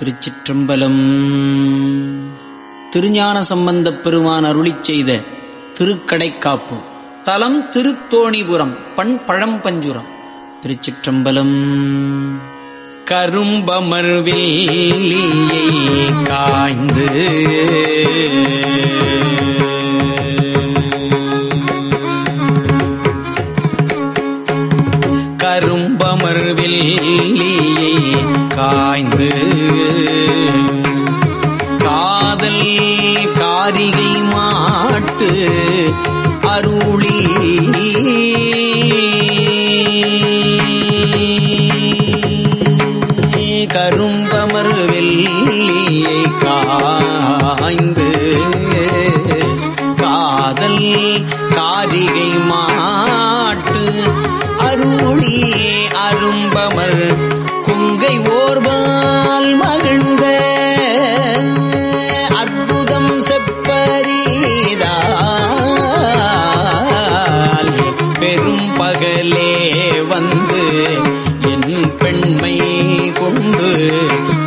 திருச்சிற்றம்பலம். திருஞான சம்பந்தப் பெருமான் அருளி செய்த திருக்கடைக்காப்பு. தலம் திருத்தோணிபுரம் பண் பழம்பஞ்சுரம். திருச்சிற்றம்பலம். கரும்பமர்வில்லியை காய்ந்து கரும்பமர்வில்லியை காய்ந்து கரும்பமர் வெள்ளியை காய்ந்து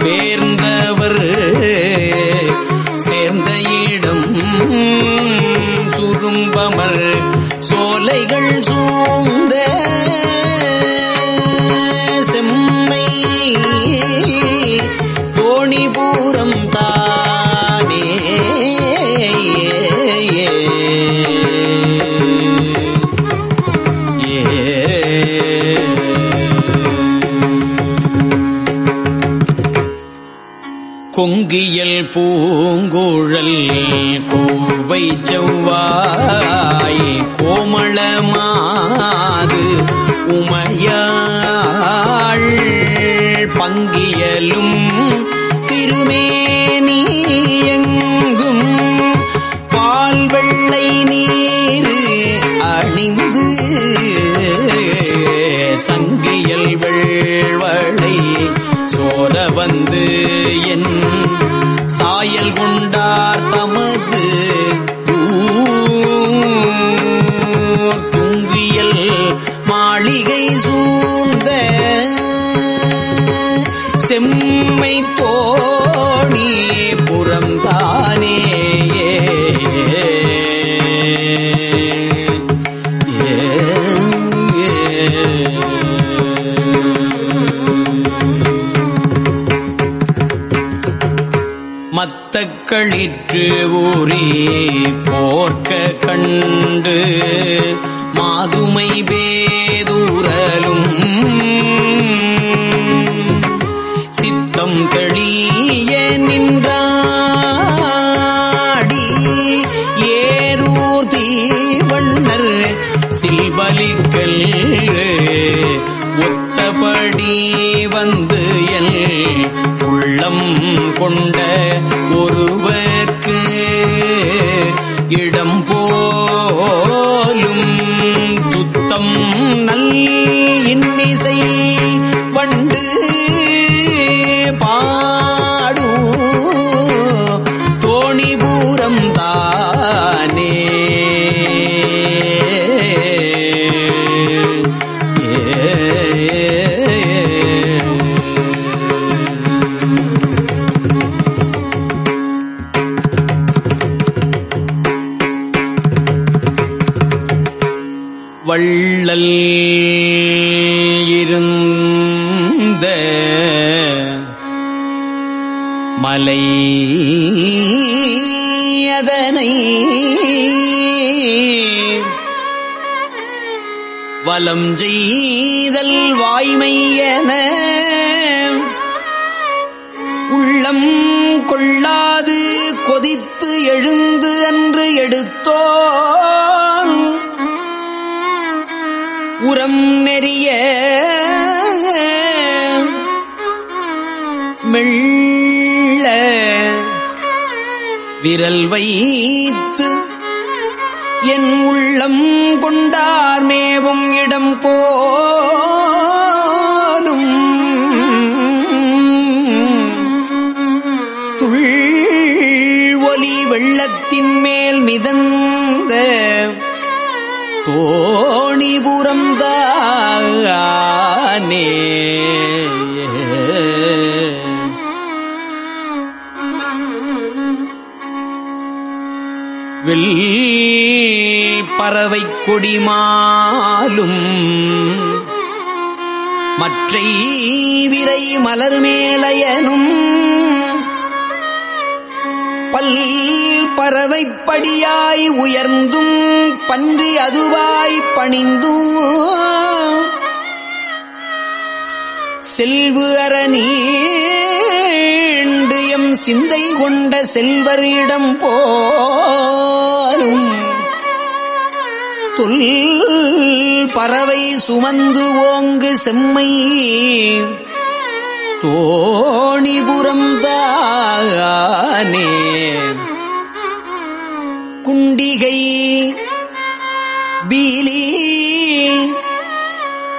பேர்ந்த கொங்கியல் பூங்குழல் கோவை செவ்வாய் கோமளமாது உமையாள். பங்கியலும் திருமேனி எங்கும் பால் வெள்ளை நீர் அணிந்து சங்கியல் வெள்வளை சோர வந்து என் சாயல் கொண்டார் தமது மத்தக்களிற்று ஊறி போர்க்க கண்டு மாதுமை பேதூரலும் கொண்ட ஒருவர்க்கு இடம் போ மலை அதனை வலம் செய்தல் வாய்மையன உள்ளம் கொள்ளாது கொதித்து எழுந்து அன்று எடுத்தோன். உரம் நெறிய விரல் வைத்து என் உள்ளம் கொண்டார் மேவும் இடம் போலும் துள் ஒலி வெள்ளத்தின் மேல் மிதந்த தோணிபுரம் தானே வெல் பறவை கொடிமாலும் மற்றை விரை மலர் மேலையனும் பல் பறவைப்படியாய் உயர்ந்தும் பன்றி அதுவாய் பணிந்தும். செல்வு அரணீண்டு எம் சிந்தை கொண்ட செல்வரிடம் போலும் தொல் பறவை சுமந்து ஓங்கு செம்மை. தோணிபுரம் தானே குண்டிகை பீலி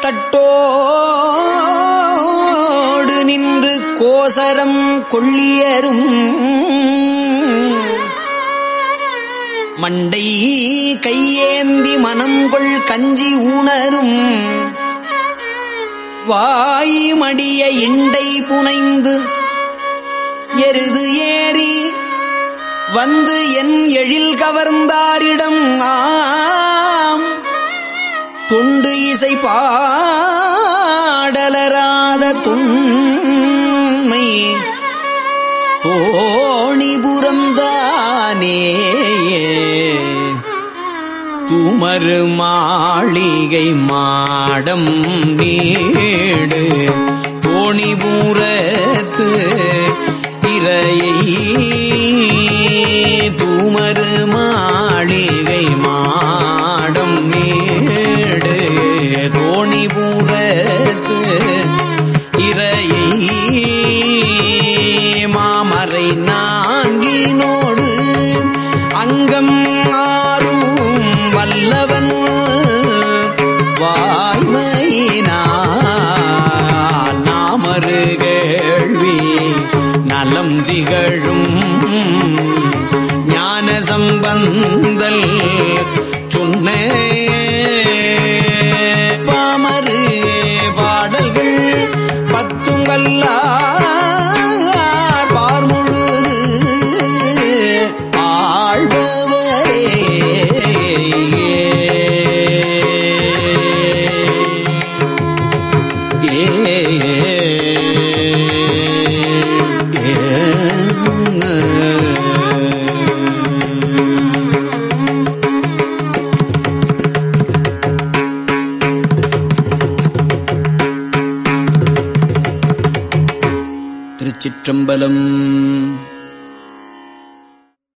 தட்டோ கோசரம் கொள்ளியரும். மண்டை கையேந்தி மனம் கொள் கஞ்சி ஊணரும். வாய்மடிய இண்டை புனைந்து எருது ஏறி வந்து என் எழில் கவர்ந்தாரிடம் ஆம். தொண்டு இசை பாடலராத துன் துண்மை தோணிபுரம்தானே துமறு மாளிகை மாடம் நீடு. தோணிபுரத்து திரையை துமறு மாளிகை திகழும் ஞான சம்பந்தல் चुम्बलम्